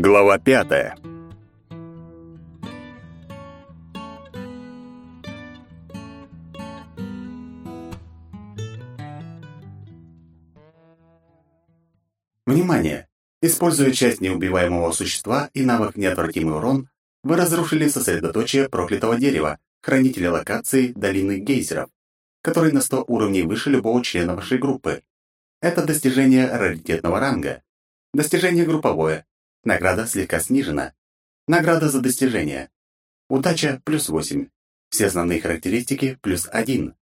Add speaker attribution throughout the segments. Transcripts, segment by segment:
Speaker 1: Глава пятая.
Speaker 2: Внимание! Используя часть неубиваемого существа и навык неотвратимый урон, вы разрушили сосредоточие проклятого дерева, хранителя локации долины гейзеров, который на 100 уровней выше любого члена вашей группы. Это достижение раритетного ранга. Достижение групповое. Награда слегка снижена. Награда за достижение. Удача плюс 8. Все основные характеристики плюс 1.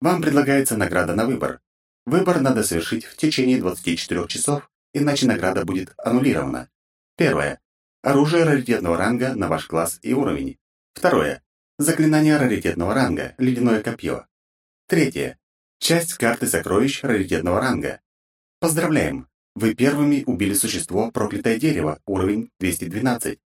Speaker 2: Вам предлагается награда на выбор. Выбор надо совершить в течение 24 часов, иначе награда будет аннулирована. Первое. Оружие раритетного ранга на ваш класс и уровень. Второе. Заклинание раритетного ранга, ледяное копье. Третье. Часть карты сокровищ раритетного ранга. Поздравляем! Вы первыми убили существо проклятое дерево, уровень 212.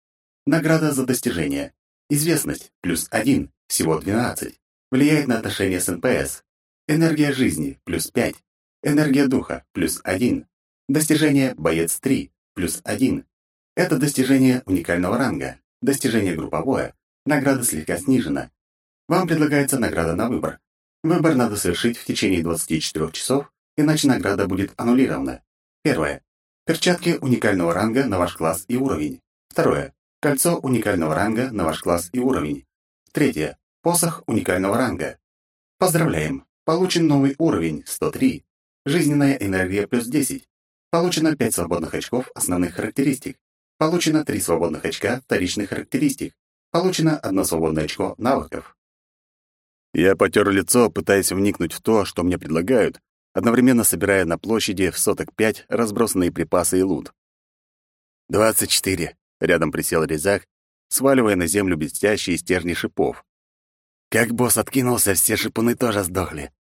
Speaker 2: Награда за достижение. Известность плюс 1, всего 12. Влияет на отношения с НПС. Энергия жизни плюс 5. Энергия духа плюс 1. Достижение боец 3 плюс 1. Это достижение уникального ранга. Достижение групповое. Награда слегка снижена. Вам предлагается награда на выбор. Выбор надо совершить в течение 24 часов, иначе награда будет аннулирована. Первое. Перчатки уникального ранга на ваш класс и уровень. Второе. Кольцо уникального ранга на ваш класс и уровень. Третье. Посох уникального ранга. Поздравляем! Получен новый уровень 103. Жизненная энергия плюс 10. Получено 5 свободных очков основных характеристик. Получено 3 свободных очка вторичных характеристик. Получено одно свободное очко навыков.
Speaker 1: Я потер лицо, пытаясь вникнуть в то, что мне предлагают, одновременно собирая на площади в соток пять разбросанные припасы и лут. «Двадцать четыре», — рядом присел резак, сваливая на землю блестящие стержни шипов. Как босс откинулся, все шипуны тоже сдохли.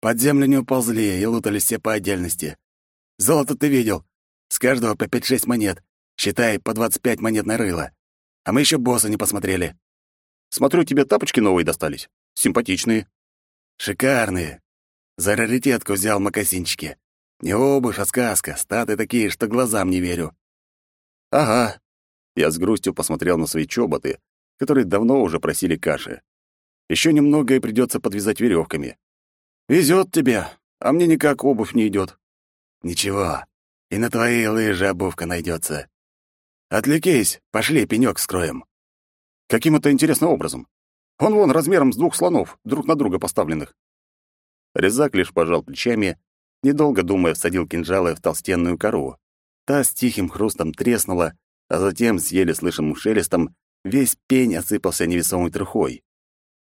Speaker 1: Под землю не уползли и лутались все по отдельности. Золото ты видел. С каждого по пять-шесть монет. Считай, по двадцать пять монет на рыло. А мы еще босса не посмотрели. Смотрю, тебе тапочки новые достались. Симпатичные. Шикарные. За раритетку взял макасинчики. Не обувь, а сказка. Статы такие, что глазам не верю. Ага. Я с грустью посмотрел на свои чоботы, которые давно уже просили каши. Еще немного и придется подвязать веревками. Везет тебе, а мне никак обувь не идет. Ничего, и на твои лыжи обувка найдется. Отвлекись, пошли, пенек скроем. Каким-то интересным образом. Он вон размером с двух слонов, друг на друга поставленных. Резак лишь пожал плечами, недолго думая, всадил кинжалы в толстенную кору. Та с тихим хрустом треснула, а затем с еле слышимым шелестом весь пень осыпался невесомой трухой.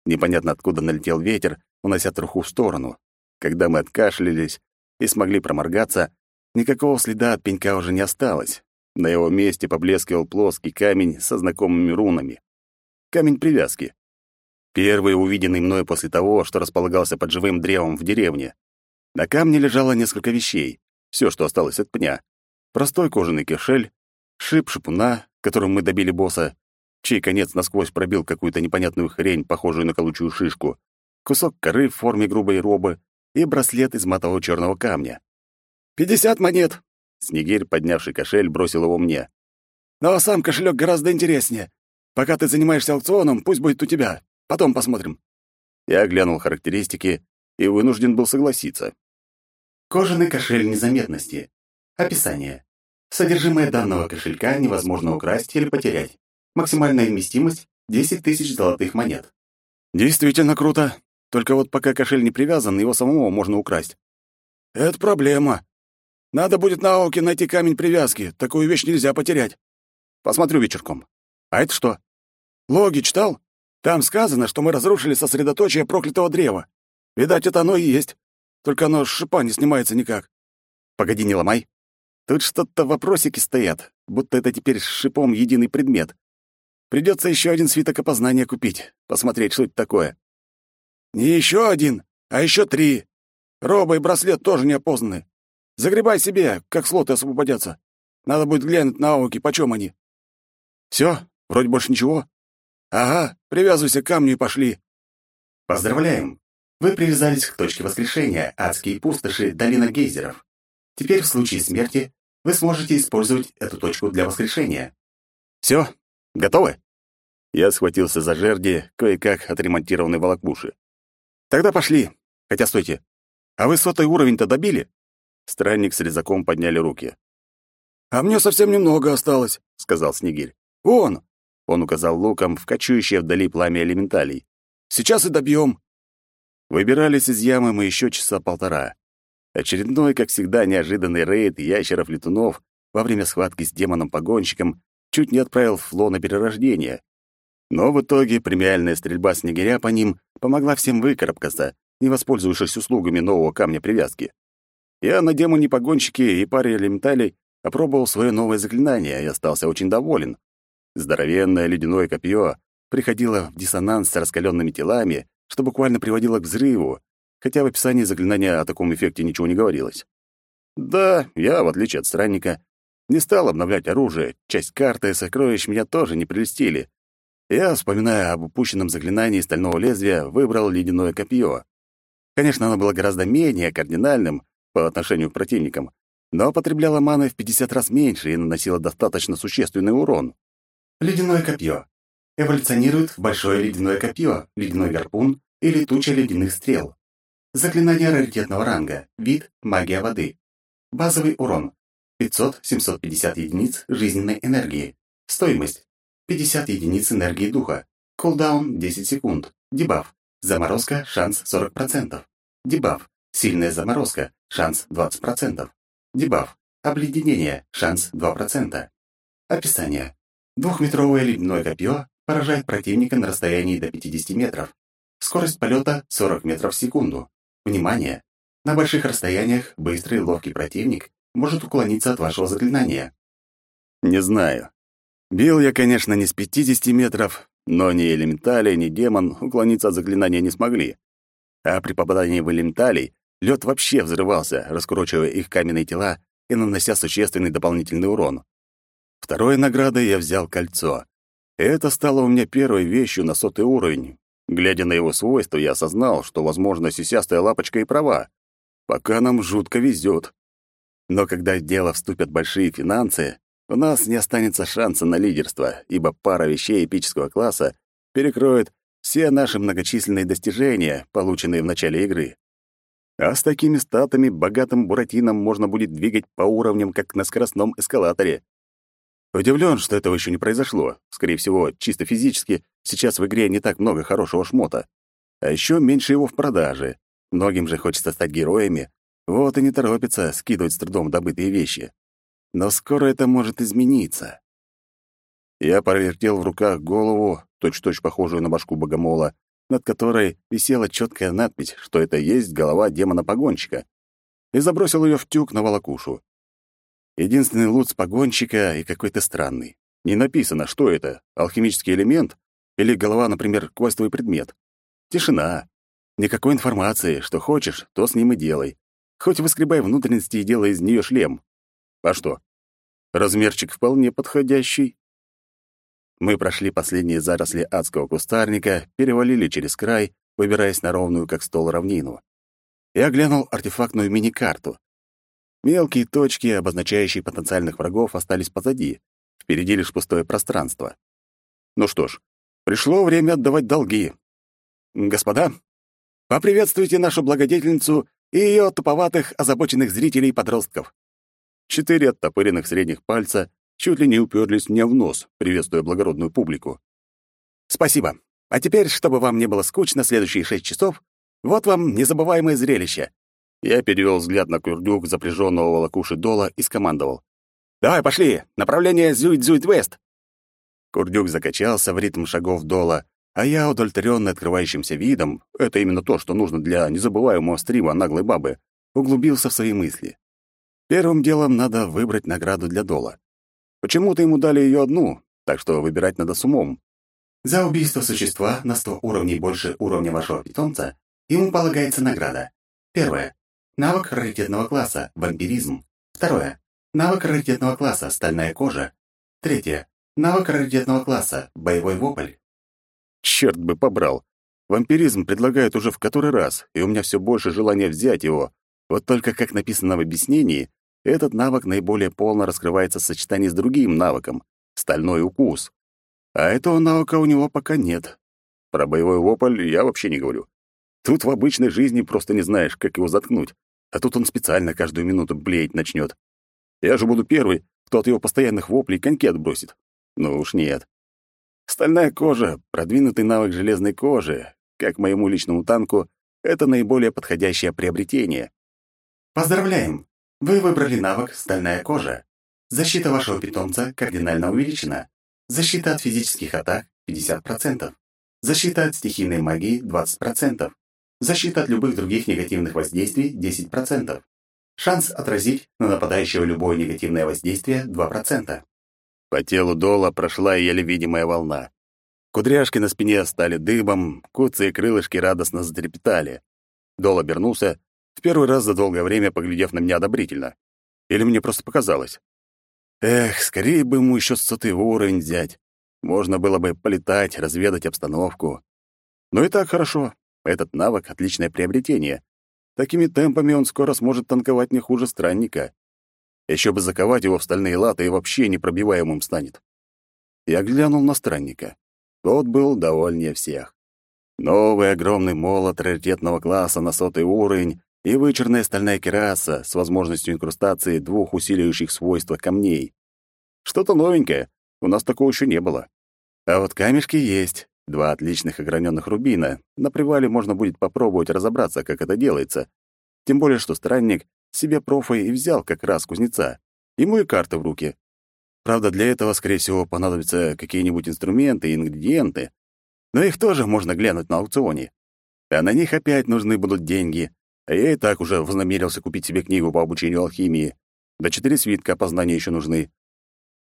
Speaker 1: Непонятно откуда налетел ветер, унося труху в сторону. Когда мы откашлялись и смогли проморгаться, никакого следа от пенька уже не осталось. На его месте поблескивал плоский камень со знакомыми рунами. Камень привязки. Первый, увиденный мной после того, что располагался под живым древом в деревне. На камне лежало несколько вещей, все, что осталось от пня. Простой кожаный кишель, шип шипуна, которым мы добили босса, чей конец насквозь пробил какую-то непонятную хрень, похожую на колючую шишку, кусок коры в форме грубой робы и браслет из матового черного камня. «Пятьдесят монет!» Снегирь, поднявший кошель, бросил его мне. «Но сам кошелек гораздо интереснее. Пока ты занимаешься аукционом, пусть будет у тебя. Потом посмотрим». Я глянул характеристики и вынужден был согласиться.
Speaker 2: Кожаный кошель незаметности. Описание. Содержимое данного кошелька невозможно украсть или потерять. Максимальная вместимость — 10 тысяч золотых монет.
Speaker 1: Действительно круто. Только вот пока кошель не привязан, его самого можно украсть. Это проблема. Надо будет на ауке найти камень привязки. Такую вещь нельзя потерять. Посмотрю вечерком. А это что? Логи читал? Там сказано, что мы разрушили сосредоточие проклятого древа. Видать, это оно и есть. Только оно с шипа не снимается никак. Погоди, не ломай. Тут что-то вопросики стоят, будто это теперь с шипом единый предмет. Придется еще один свиток опознания купить, посмотреть, что это такое. Не еще один, а еще три. Роба и браслет тоже не опознаны. Загребай себе, как слоты освободятся. Надо будет глянуть на ауки, почем они. Все, вроде больше ничего. Ага, привязывайся к камню и пошли.
Speaker 2: Поздравляем! Вы привязались к точке воскрешения адские пустоши долина гейзеров. Теперь в случае смерти вы сможете использовать эту точку для воскрешения.
Speaker 1: Все, готовы?» Я схватился за жерди, кое-как отремонтированной волокуши. «Тогда пошли. Хотя стойте. А вы сотый уровень-то добили?» Странник с резаком подняли руки. «А мне совсем немного осталось», — сказал Снегирь. «Вон!» — он указал луком в кочующее вдали пламя элементалей. «Сейчас и добьем». Выбирались из ямы мы еще часа полтора. Очередной, как всегда, неожиданный рейд ящеров-летунов во время схватки с демоном-погонщиком чуть не отправил Фло на перерождение. Но в итоге премиальная стрельба снегиря по ним помогла всем выкарабкаться, не воспользовавшись услугами нового камня привязки. Я на демоне-погонщике и паре элементалей опробовал свое новое заклинание и остался очень доволен. Здоровенное ледяное копье приходило в диссонанс с раскаленными телами, что буквально приводило к взрыву, хотя в описании заклинания о таком эффекте ничего не говорилось. Да, я, в отличие от странника, не стал обновлять оружие, часть карты и сокровищ меня тоже не прелестили, я, вспоминая об упущенном заклинании стального лезвия, выбрал ледяное копье. Конечно, оно было гораздо менее кардинальным по отношению к противникам, но потребляло маны в 50 раз меньше и наносило достаточно существенный урон.
Speaker 2: Ледяное копье. Эволюционирует в большое ледяное копье, ледяной гарпун или туча ледяных стрел. Заклинание раритетного ранга. Вид — магия воды. Базовый урон. 500-750 единиц жизненной энергии. Стоимость 50 единиц энергии духа. Кулдаун 10 секунд. Дебаф. Заморозка, шанс 40%. Дебаф. Сильная заморозка, шанс 20%. Дебаф. Обледенение, шанс 2%. Описание. Двухметровое ледяное копье поражает противника на расстоянии до 50 метров. Скорость полета 40 метров в секунду. Внимание! На больших расстояниях быстрый и ловкий противник может уклониться от вашего заклинания.
Speaker 1: Не знаю. Бил я, конечно, не с 50 метров, но ни элементали, ни демон уклониться от заклинания не смогли. А при попадании в элементалей лед вообще взрывался, раскручивая их каменные тела и нанося существенный дополнительный урон. Второй наградой я взял кольцо. Это стало у меня первой вещью на сотый уровень. Глядя на его свойства, я осознал, что, возможно, сисястая лапочка и права. Пока нам жутко везет. Но когда в дело вступят большие финансы, у нас не останется шанса на лидерство, ибо пара вещей эпического класса перекроет все наши многочисленные достижения, полученные в начале игры. А с такими статами богатым буратином можно будет двигать по уровням, как на скоростном эскалаторе. Удивлен, что этого еще не произошло. Скорее всего, чисто физически сейчас в игре не так много хорошего шмота. А еще меньше его в продаже. Многим же хочется стать героями, вот и не торопится скидывать с трудом добытые вещи. Но скоро это может измениться. Я провертел в руках голову, точь-точь похожую на башку богомола, над которой висела четкая надпись, что это есть голова демона-погонщика, и забросил ее в тюк на волокушу. Единственный лут с погонщика и какой-то странный. Не написано, что это, алхимический элемент или голова, например, квестовый предмет. Тишина. Никакой информации, что хочешь, то с ним и делай. Хоть выскребай внутренности и делай из нее шлем. А что? Размерчик вполне подходящий. Мы прошли последние заросли адского кустарника, перевалили через край, выбираясь на ровную, как стол, равнину. Я глянул артефактную мини-карту. Мелкие точки, обозначающие потенциальных врагов, остались позади. Впереди лишь пустое пространство. Ну что ж, пришло время отдавать долги. Господа, поприветствуйте нашу благодетельницу и ее туповатых, озабоченных зрителей подростков. Четыре оттопыренных средних пальца чуть ли не уперлись мне в нос, приветствуя благородную публику. «Спасибо. А теперь, чтобы вам не было скучно следующие шесть часов, вот вам незабываемое зрелище». Я перевел взгляд на курдюк, запряженного волокуши Дола, и скомандовал. «Давай, пошли! Направление Зюит-Зюит-Вест!» Курдюк закачался в ритм шагов Дола, а я, удовлетворённый открывающимся видом, это именно то, что нужно для незабываемого стрима наглой бабы, углубился в свои мысли. Первым делом надо выбрать награду для Дола. Почему-то ему дали ее одну, так что выбирать надо с умом.
Speaker 2: За убийство существа на 100 уровней больше уровня вашего питомца ему полагается награда. Первое. Навык раритетного класса «Вампиризм». Второе. Навык раритетного класса «Стальная кожа». Третье. Навык раритетного класса «Боевой вопль».
Speaker 1: Черт бы побрал. Вампиризм предлагают уже в который раз, и у меня все больше желания взять его. Вот только, как написано в объяснении, этот навык наиболее полно раскрывается в сочетании с другим навыком — стальной укус. А этого навыка у него пока нет. Про боевой вопль я вообще не говорю. Тут в обычной жизни просто не знаешь, как его заткнуть. А тут он специально каждую минуту блеять начнет. Я же буду первый, кто от его постоянных воплей коньки отбросит. Ну уж нет. Стальная кожа, продвинутый навык железной кожи, как моему личному танку, это наиболее подходящее приобретение.
Speaker 2: Поздравляем! Вы выбрали навык «Стальная кожа». Защита вашего питомца кардинально увеличена. Защита от физических атак — 50%. Защита от стихийной магии — 20%. Защита от любых других негативных воздействий — 10%. Шанс отразить на нападающего любое негативное воздействие — 2%.
Speaker 1: По телу Дола прошла еле видимая волна. Кудряшки на спине стали дыбом, куцы и крылышки радостно затрепетали. Дол обернулся, в первый раз за долгое время поглядев на меня одобрительно. Или мне просто показалось. Эх, скорее бы ему еще сотый уровень взять. Можно было бы полетать, разведать обстановку. Но и так хорошо. Этот навык — отличное приобретение. Такими темпами он скоро сможет танковать не хуже странника. Еще бы заковать его в стальные латы и вообще непробиваемым станет. Я глянул на странника. Тот был довольнее всех. Новый огромный молот раритетного класса на сотый уровень и вычурная стальная кераса с возможностью инкрустации двух усиливающих свойства камней. Что-то новенькое, у нас такого еще не было. А вот камешки есть, два отличных ограненных рубина. На привале можно будет попробовать разобраться, как это делается. Тем более, что странник себе профа и взял как раз кузнеца. Ему и карты в руки. Правда, для этого, скорее всего, понадобятся какие-нибудь инструменты и ингредиенты. Но их тоже можно глянуть на аукционе. А на них опять нужны будут деньги. А я и так уже вознамерился купить себе книгу по обучению алхимии. Да четыре свитка опознания еще нужны.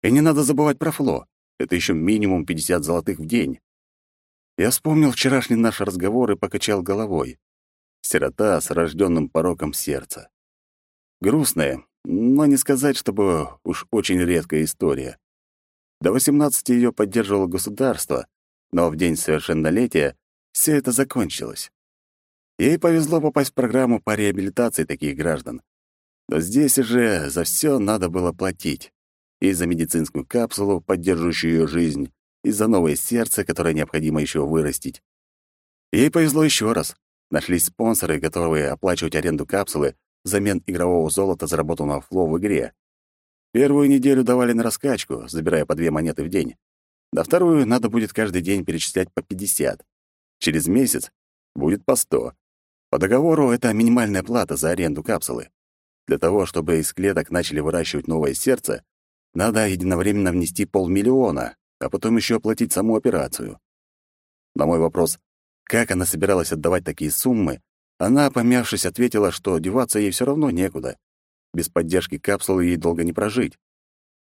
Speaker 1: И не надо забывать про фло. Это еще минимум 50 золотых в день. Я вспомнил вчерашний наш разговор и покачал головой. Сирота с рожденным пороком сердца. Грустная, но не сказать, чтобы уж очень редкая история. До 18 ее поддерживало государство, но в день совершеннолетия все это закончилось. Ей повезло попасть в программу по реабилитации таких граждан. Но здесь уже за все надо было платить и за медицинскую капсулу, поддерживающую ее жизнь, и за новое сердце, которое необходимо еще вырастить. Ей повезло еще раз. Нашлись спонсоры, готовые оплачивать аренду капсулы взамен игрового золота, заработанного фло в игре. Первую неделю давали на раскачку, забирая по две монеты в день. На вторую надо будет каждый день перечислять по 50. Через месяц будет по 100. По договору это минимальная плата за аренду капсулы. Для того, чтобы из клеток начали выращивать новое сердце, надо единовременно внести полмиллиона, а потом еще оплатить саму операцию. На мой вопрос, как она собиралась отдавать такие суммы, она, помявшись, ответила, что деваться ей все равно некуда. Без поддержки капсулы ей долго не прожить.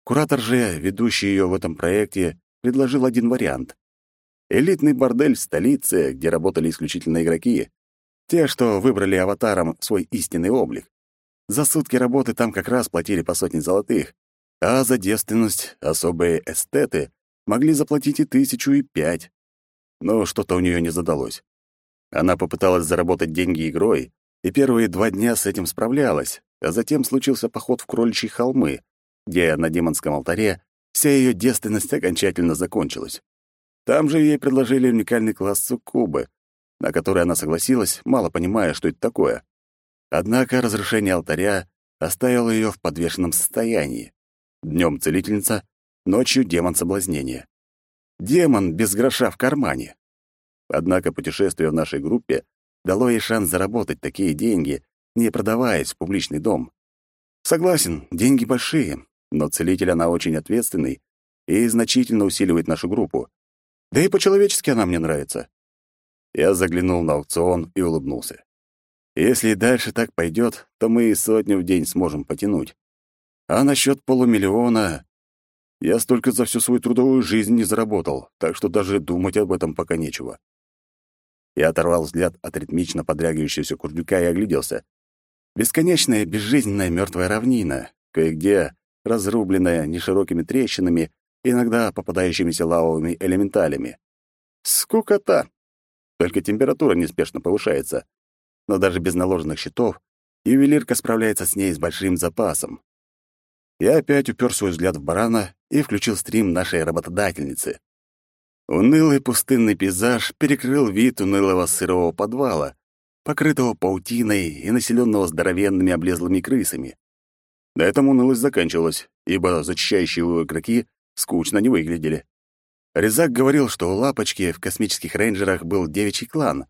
Speaker 1: Куратор же, ведущий ее в этом проекте, предложил один вариант. Элитный бордель в столице, где работали исключительно игроки. Те, что выбрали аватаром свой истинный облик. За сутки работы там как раз платили по сотне золотых, а за девственность особые эстеты могли заплатить и тысячу, и пять. Но что-то у нее не задалось. Она попыталась заработать деньги игрой, и первые два дня с этим справлялась, а затем случился поход в кроличьи холмы, где на демонском алтаре вся ее девственность окончательно закончилась. Там же ей предложили уникальный класс суккубы, на который она согласилась, мало понимая, что это такое. Однако разрушение алтаря оставило ее в подвешенном состоянии. Днем целительница, ночью демон соблазнения. Демон без гроша в кармане. Однако путешествие в нашей группе дало ей шанс заработать такие деньги, не продаваясь в публичный дом. Согласен, деньги большие, но целитель она очень ответственный и значительно усиливает нашу группу. Да и по-человечески она мне нравится. Я заглянул на аукцион и улыбнулся. Если и дальше так пойдет, то мы и сотню в день сможем потянуть. А насчет полумиллиона... Я столько за всю свою трудовую жизнь не заработал, так что даже думать об этом пока нечего. Я оторвал взгляд от ритмично подрягивающегося курдюка и огляделся. Бесконечная безжизненная мертвая равнина, кое-где разрубленная неширокими трещинами, иногда попадающимися лавовыми элементалями. Скукота! Только температура неспешно повышается. Но даже без наложенных щитов ювелирка справляется с ней с большим запасом. Я опять упер свой взгляд в барана и включил стрим нашей работодательницы. Унылый пустынный пейзаж перекрыл вид унылого сырого подвала, покрытого паутиной и населенного здоровенными облезлыми крысами. На этом унылость заканчивалась, ибо зачищающие его игроки скучно не выглядели. Резак говорил, что у Лапочки в космических рейнджерах был девичий клан.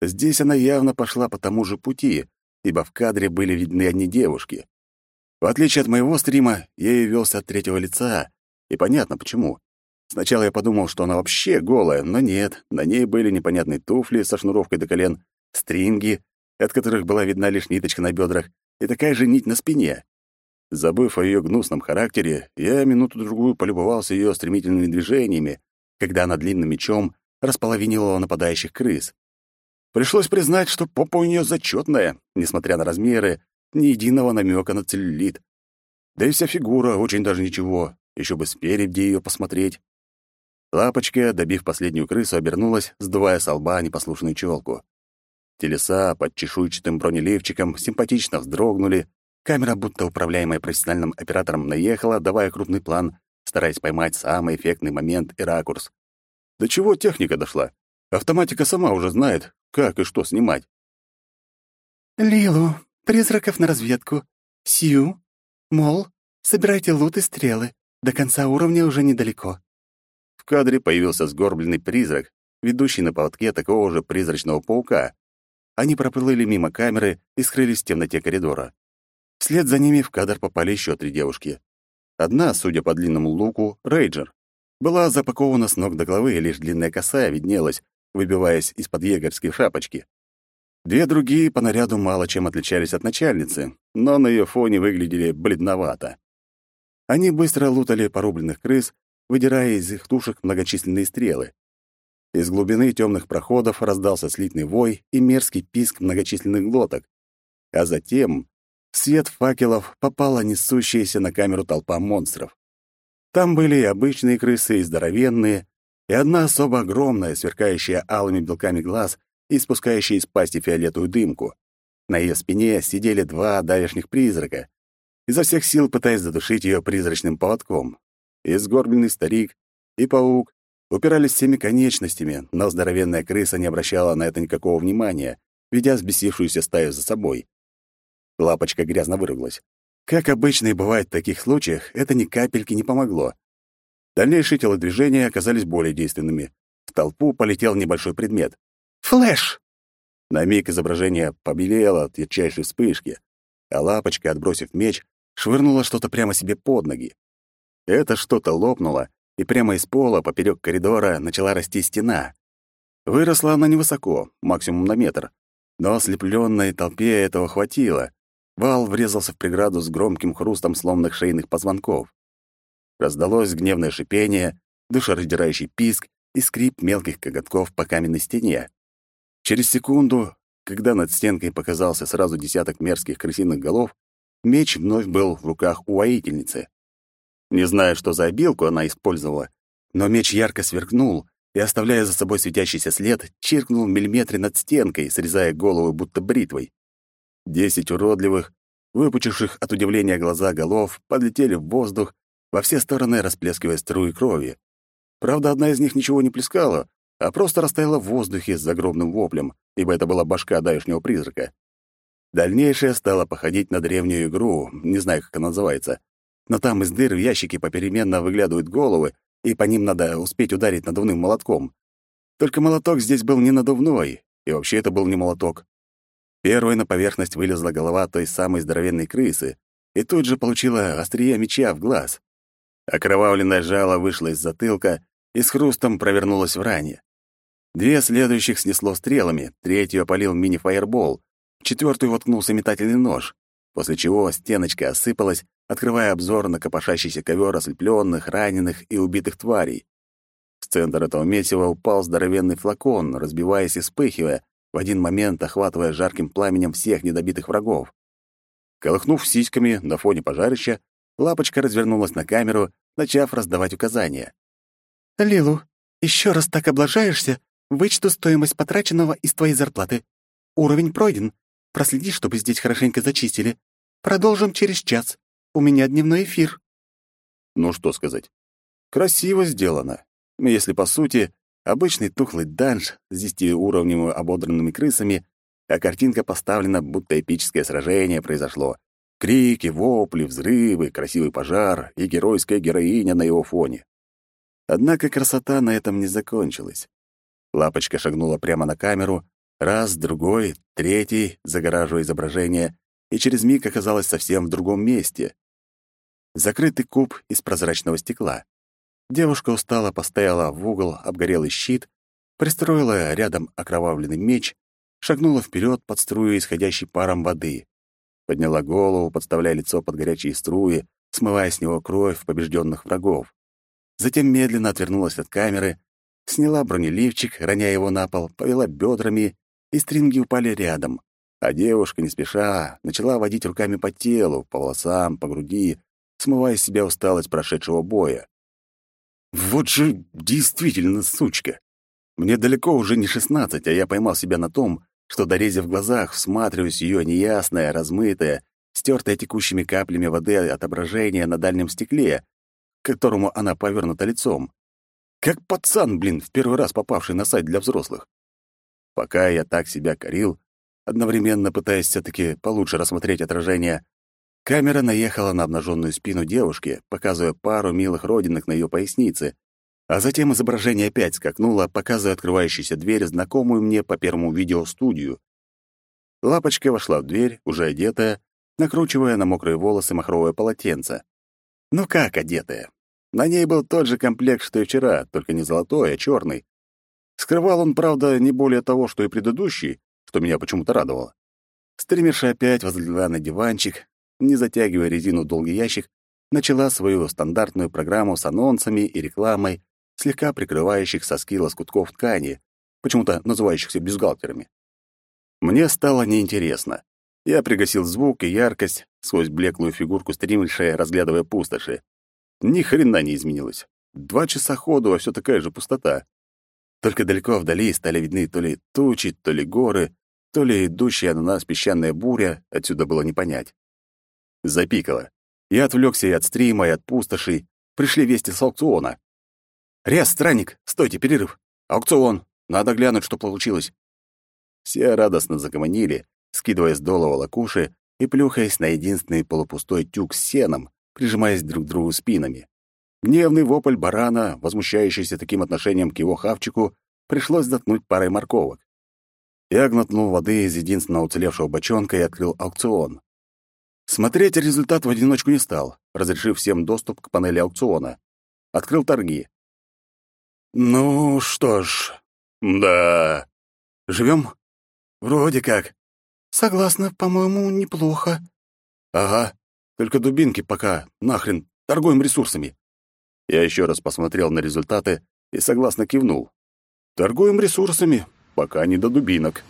Speaker 1: Здесь она явно пошла по тому же пути, ибо в кадре были видны одни девушки. В отличие от моего стрима, я ее велся от третьего лица, и понятно почему. Сначала я подумал, что она вообще голая, но нет, на ней были непонятные туфли со шнуровкой до колен, стринги, от которых была видна лишь ниточка на бедрах, и такая же нить на спине. Забыв о ее гнусном характере, я минуту-другую полюбовался ее стремительными движениями, когда она длинным мечом располовинила нападающих крыс. Пришлось признать, что попа у нее зачетная, несмотря на размеры, ни единого намека на целлюлит. Да и вся фигура очень даже ничего, еще бы спереди ее посмотреть. Лапочка, добив последнюю крысу, обернулась, сдувая с лба непослушную челку. Телеса под чешуйчатым бронеливчиком симпатично вздрогнули, камера, будто управляемая профессиональным оператором, наехала, давая крупный план, стараясь поймать самый эффектный момент и ракурс. До чего техника дошла? Автоматика сама уже знает, как и что снимать.
Speaker 3: «Лилу, Призраков на разведку. Сью. Мол, собирайте лут и стрелы. До конца уровня уже недалеко».
Speaker 1: В кадре появился сгорбленный призрак, ведущий на поводке такого же призрачного паука. Они проплыли мимо камеры и скрылись в темноте коридора. Вслед за ними в кадр попали еще три девушки. Одна, судя по длинному луку, рейджер. Была запакована с ног до головы, и лишь длинная коса виднелась, выбиваясь из-под егорской шапочки. Две другие по наряду мало чем отличались от начальницы, но на ее фоне выглядели бледновато. Они быстро лутали порубленных крыс, выдирая из их тушек многочисленные стрелы. Из глубины темных проходов раздался слитный вой и мерзкий писк многочисленных глоток. А затем в свет факелов попала несущаяся на камеру толпа монстров. Там были и обычные крысы, и здоровенные, и одна особо огромная, сверкающая алыми белками глаз — и спускающей из пасти фиолетовую дымку. На ее спине сидели два давешних призрака, изо всех сил пытаясь задушить ее призрачным поводком. И сгорбленный старик, и паук упирались всеми конечностями, но здоровенная крыса не обращала на это никакого внимания, ведя взбесившуюся стаю за собой. Лапочка грязно выругалась. Как обычно и бывает в таких случаях, это ни капельки не помогло. Дальнейшие телодвижения оказались более действенными. В толпу полетел небольшой предмет.
Speaker 3: Флэш!»
Speaker 1: На миг изображение побелело от ярчайшей вспышки, а лапочка, отбросив меч, швырнула что-то прямо себе под ноги. Это что-то лопнуло, и прямо из пола, поперек коридора, начала расти стена. Выросла она невысоко, максимум на метр, но ослепленной толпе этого хватило. Вал врезался в преграду с громким хрустом сломанных шейных позвонков. Раздалось гневное шипение, душераздирающий писк и скрип мелких коготков по каменной стене. Через секунду, когда над стенкой показался сразу десяток мерзких крысиных голов, меч вновь был в руках у воительницы. Не знаю, что за обилку она использовала, но меч ярко сверкнул и, оставляя за собой светящийся след, чиркнул в миллиметре над стенкой, срезая голову будто бритвой. Десять уродливых, выпучивших от удивления глаза голов, подлетели в воздух, во все стороны расплескивая струи крови. Правда, одна из них ничего не плескала, а просто растаяла в воздухе с загробным воплем, ибо это была башка давешнего призрака. Дальнейшее стало походить на древнюю игру, не знаю, как она называется. Но там из дыр в ящике попеременно выглядывают головы, и по ним надо успеть ударить надувным молотком. Только молоток здесь был не надувной, и вообще это был не молоток. Первой на поверхность вылезла голова той самой здоровенной крысы, и тут же получила острие меча в глаз. Окровавленное жало вышло из затылка и с хрустом провернулось в ране. Две следующих снесло стрелами, третью опалил мини-фаербол, в четвертую воткнулся метательный нож, после чего стеночка осыпалась, открывая обзор на копошащийся ковер ослепленных, раненых и убитых тварей. В центр этого месива упал здоровенный флакон, разбиваясь и вспыхивая, в один момент охватывая жарким пламенем всех недобитых врагов. Колыхнув сиськами на фоне пожарища, лапочка развернулась на камеру, начав раздавать указания.
Speaker 3: «Лилу, еще раз так облажаешься, Вычту стоимость потраченного из твоей зарплаты. Уровень пройден. Проследи, чтобы здесь хорошенько зачистили. Продолжим через час. У меня дневной эфир».
Speaker 1: Ну что сказать. Красиво сделано. Если по сути, обычный тухлый данж с десятиуровневыми ободранными крысами, а картинка поставлена, будто эпическое сражение произошло. Крики, вопли, взрывы, красивый пожар и геройская героиня на его фоне. Однако красота на этом не закончилась. Лапочка шагнула прямо на камеру, раз, другой, третий, загораживая изображение, и через миг оказалась совсем в другом месте. Закрытый куб из прозрачного стекла. Девушка устало поставила в угол обгорелый щит, пристроила рядом окровавленный меч, шагнула вперед под струю исходящей паром воды подняла голову, подставляя лицо под горячие струи, смывая с него кровь побежденных врагов. Затем медленно отвернулась от камеры, сняла бронеливчик, роняя его на пол, повела бедрами, и стринги упали рядом. А девушка, не спеша, начала водить руками по телу, по волосам, по груди, смывая с себя усталость прошедшего боя. Вот же действительно сучка! Мне далеко уже не шестнадцать, а я поймал себя на том, что, дорезив в глазах, всматриваюсь ее неясное, размытое, стертое текущими каплями воды отображение на дальнем стекле, к которому она повернута лицом. Как пацан, блин, в первый раз попавший на сайт для взрослых. Пока я так себя корил, одновременно пытаясь все таки получше рассмотреть отражение, камера наехала на обнаженную спину девушки, показывая пару милых родинок на ее пояснице, а затем изображение опять скакнуло, показывая открывающуюся дверь, знакомую мне по первому видео студию. Лапочка вошла в дверь, уже одетая, накручивая на мокрые волосы махровое полотенце. Ну как одетая? На ней был тот же комплект, что и вчера, только не золотой, а черный. Скрывал он, правда, не более того, что и предыдущий, что меня почему-то радовало. Стримерша опять возлегла на диванчик, не затягивая резину в долгий ящик, начала свою стандартную программу с анонсами и рекламой, слегка прикрывающих соски лоскутков ткани, почему-то называющихся бюстгальтерами. Мне стало неинтересно. Я пригасил звук и яркость сквозь блеклую фигурку стримельшая, разглядывая пустоши. Ни хрена не изменилось. Два часа ходу, а все такая же пустота. Только далеко вдали стали видны то ли тучи, то ли горы, то ли идущая на нас песчаная буря, отсюда было не понять. Запикало. Я отвлекся и от стрима, и от пустошей. Пришли вести с аукциона. «Рез, странник, стойте, перерыв! Аукцион! Надо глянуть, что получилось!» Все радостно загомонили, скидывая с дола волокуши и плюхаясь на единственный полупустой тюк с сеном, прижимаясь друг к другу спинами. Гневный вопль барана, возмущающийся таким отношением к его хавчику, пришлось заткнуть парой морковок. Я глотнул воды из единственного уцелевшего бочонка и открыл аукцион. Смотреть результат в одиночку не стал, разрешив всем доступ к панели аукциона. Открыл торги. «Ну что ж, да. Живем? Вроде как».
Speaker 3: «Согласна, по-моему, неплохо».
Speaker 1: «Ага. Только дубинки пока. Нахрен. Торгуем ресурсами». Я еще раз посмотрел на результаты и согласно кивнул. «Торгуем ресурсами, пока не до дубинок».